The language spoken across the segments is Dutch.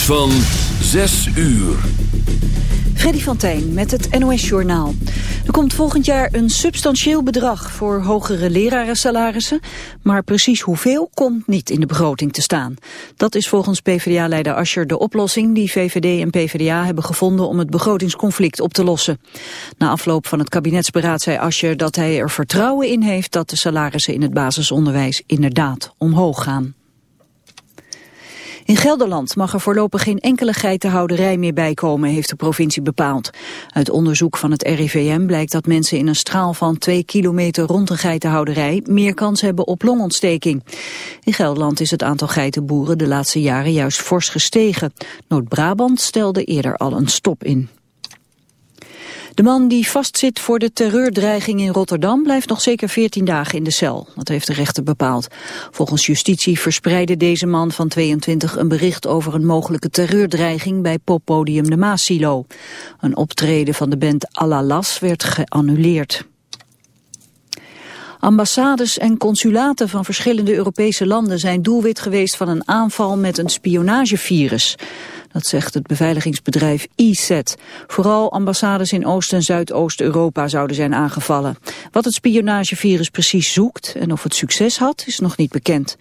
Van 6 uur. Freddy van Tijn met het NOS-journaal. Er komt volgend jaar een substantieel bedrag voor hogere lerarensalarissen, maar precies hoeveel komt niet in de begroting te staan. Dat is volgens PvdA-leider Ascher de oplossing die VVD en PvdA hebben gevonden om het begrotingsconflict op te lossen. Na afloop van het kabinetsberaad zei Ascher dat hij er vertrouwen in heeft dat de salarissen in het basisonderwijs inderdaad omhoog gaan. In Gelderland mag er voorlopig geen enkele geitenhouderij meer bijkomen, heeft de provincie bepaald. Uit onderzoek van het RIVM blijkt dat mensen in een straal van twee kilometer rond een geitenhouderij meer kans hebben op longontsteking. In Gelderland is het aantal geitenboeren de laatste jaren juist fors gestegen. Noord-Brabant stelde eerder al een stop in. De man die vastzit voor de terreurdreiging in Rotterdam blijft nog zeker 14 dagen in de cel. Dat heeft de rechter bepaald. Volgens justitie verspreidde deze man van 22 een bericht over een mogelijke terreurdreiging bij poppodium de Maasilo. Een optreden van de band Alalas werd geannuleerd. Ambassades en consulaten van verschillende Europese landen zijn doelwit geweest van een aanval met een spionagevirus. Dat zegt het beveiligingsbedrijf ESET. Vooral ambassades in Oost- en Zuidoost-Europa zouden zijn aangevallen. Wat het spionagevirus precies zoekt en of het succes had, is nog niet bekend.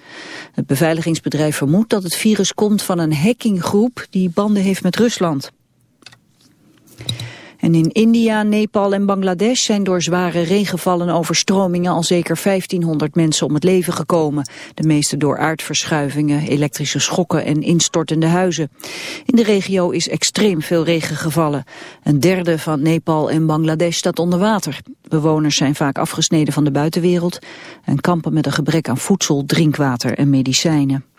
Het beveiligingsbedrijf vermoedt dat het virus komt van een hackinggroep die banden heeft met Rusland. En in India, Nepal en Bangladesh zijn door zware regenvallen en overstromingen al zeker 1500 mensen om het leven gekomen. De meeste door aardverschuivingen, elektrische schokken en instortende huizen. In de regio is extreem veel regen gevallen. Een derde van Nepal en Bangladesh staat onder water. Bewoners zijn vaak afgesneden van de buitenwereld en kampen met een gebrek aan voedsel, drinkwater en medicijnen.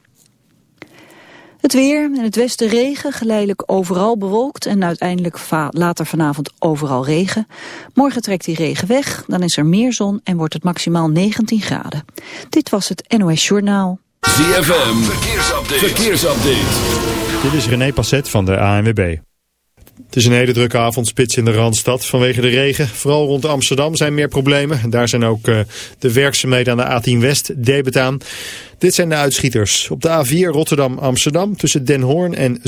Het weer, in het westen regen, geleidelijk overal bewolkt en uiteindelijk later vanavond overal regen. Morgen trekt die regen weg, dan is er meer zon en wordt het maximaal 19 graden. Dit was het NOS Journaal. ZFM, verkeersupdate. verkeersupdate. Dit is René Passet van de ANWB. Het is een hele drukke avondspits in de Randstad vanwege de regen. Vooral rond Amsterdam zijn meer problemen. Daar zijn ook uh, de werkzaamheden aan de A10 West debet aan. Dit zijn de uitschieters. Op de A4 Rotterdam-Amsterdam tussen Den Hoorn en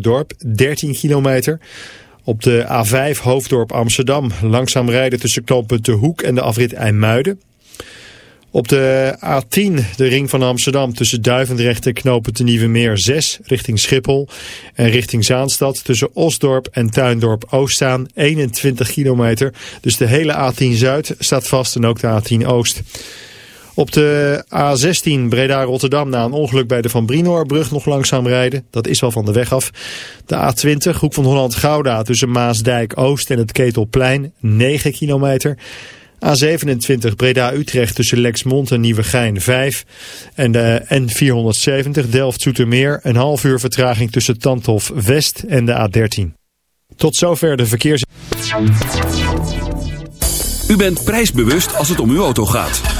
Dorp 13 kilometer. Op de A5 Hoofddorp Amsterdam langzaam rijden tussen knooppunt De Hoek en de afrit IJmuiden. Op de A10, de ring van Amsterdam, tussen Duivendrecht en knopen te Nieuwe Meer 6, richting Schiphol. En richting Zaanstad, tussen Osdorp en Tuindorp Oostzaan, 21 kilometer. Dus de hele A10 Zuid staat vast en ook de A10 Oost. Op de A16 Breda-Rotterdam na een ongeluk bij de Van Brinoorbrug nog langzaam rijden. Dat is wel van de weg af. De A20 Hoek van Holland-Gouda tussen Maasdijk Oost en het Ketelplein 9 kilometer. A27 Breda-Utrecht tussen Lexmond en Nieuwegein 5. En de N470 Delft-Zoetermeer een half uur vertraging tussen Tandhof West en de A13. Tot zover de verkeers... U bent prijsbewust als het om uw auto gaat.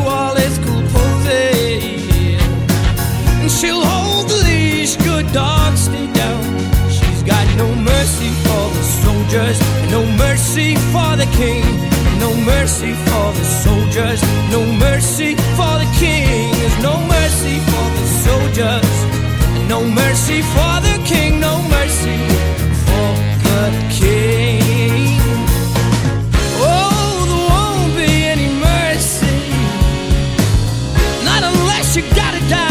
soldiers, no mercy for the king, no mercy for the soldiers, no mercy for the king. There's no mercy for the soldiers, no mercy for the king, no mercy for the king. Oh, there won't be any mercy. Not unless you got a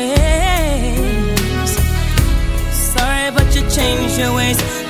change your ways.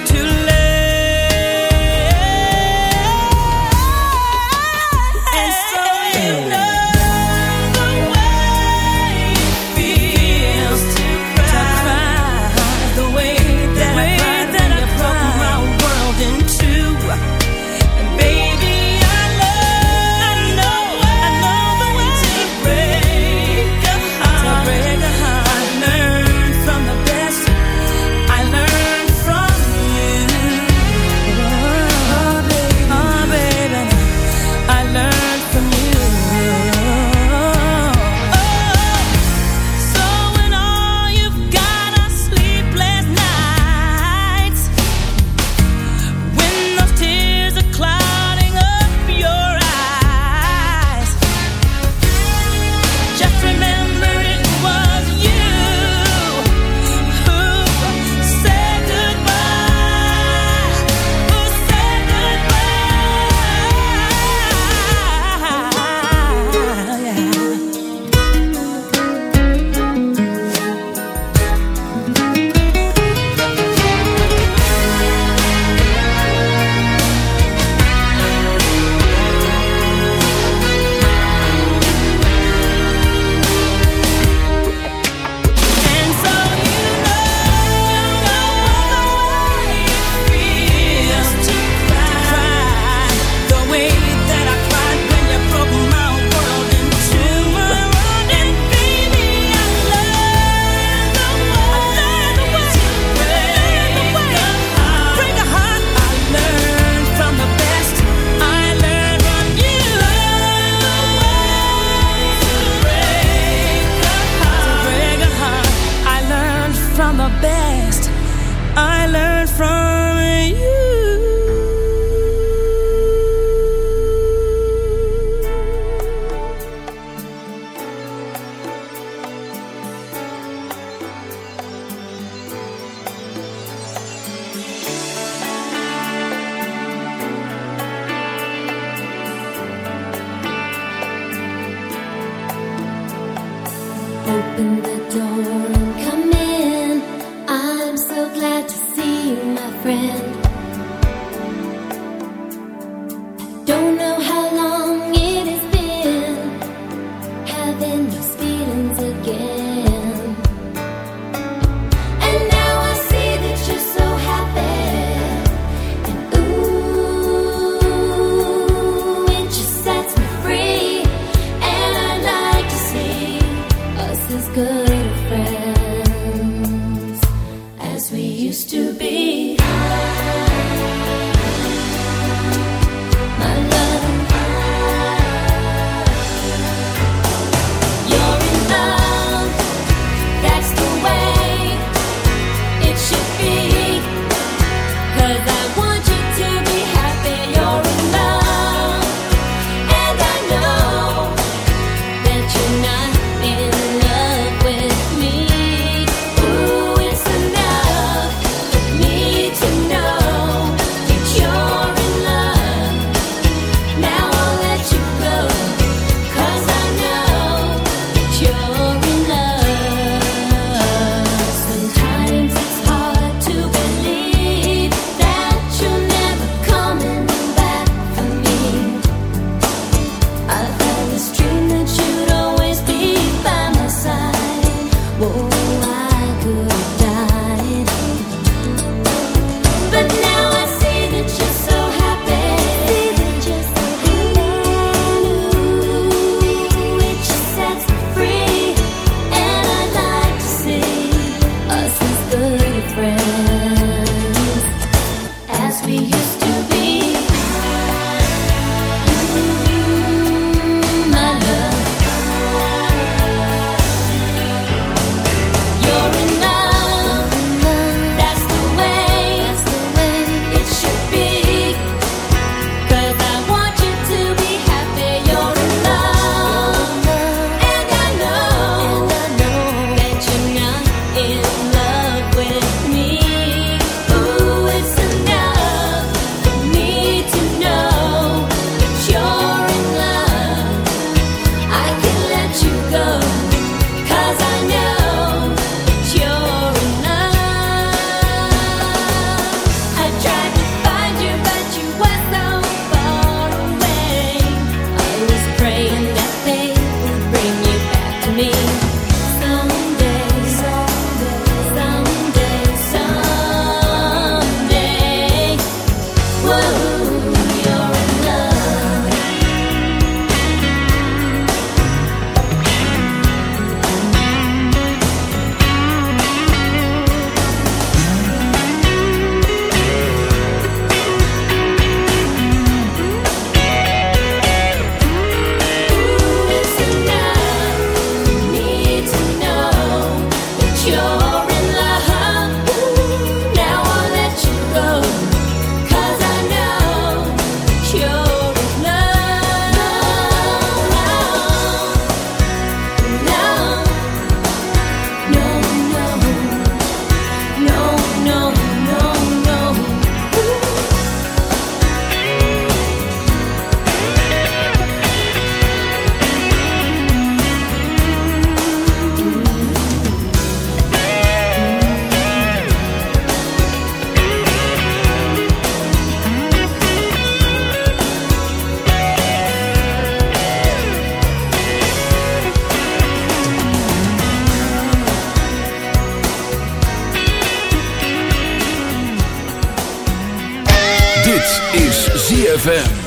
ZFM.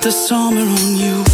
the summer on you.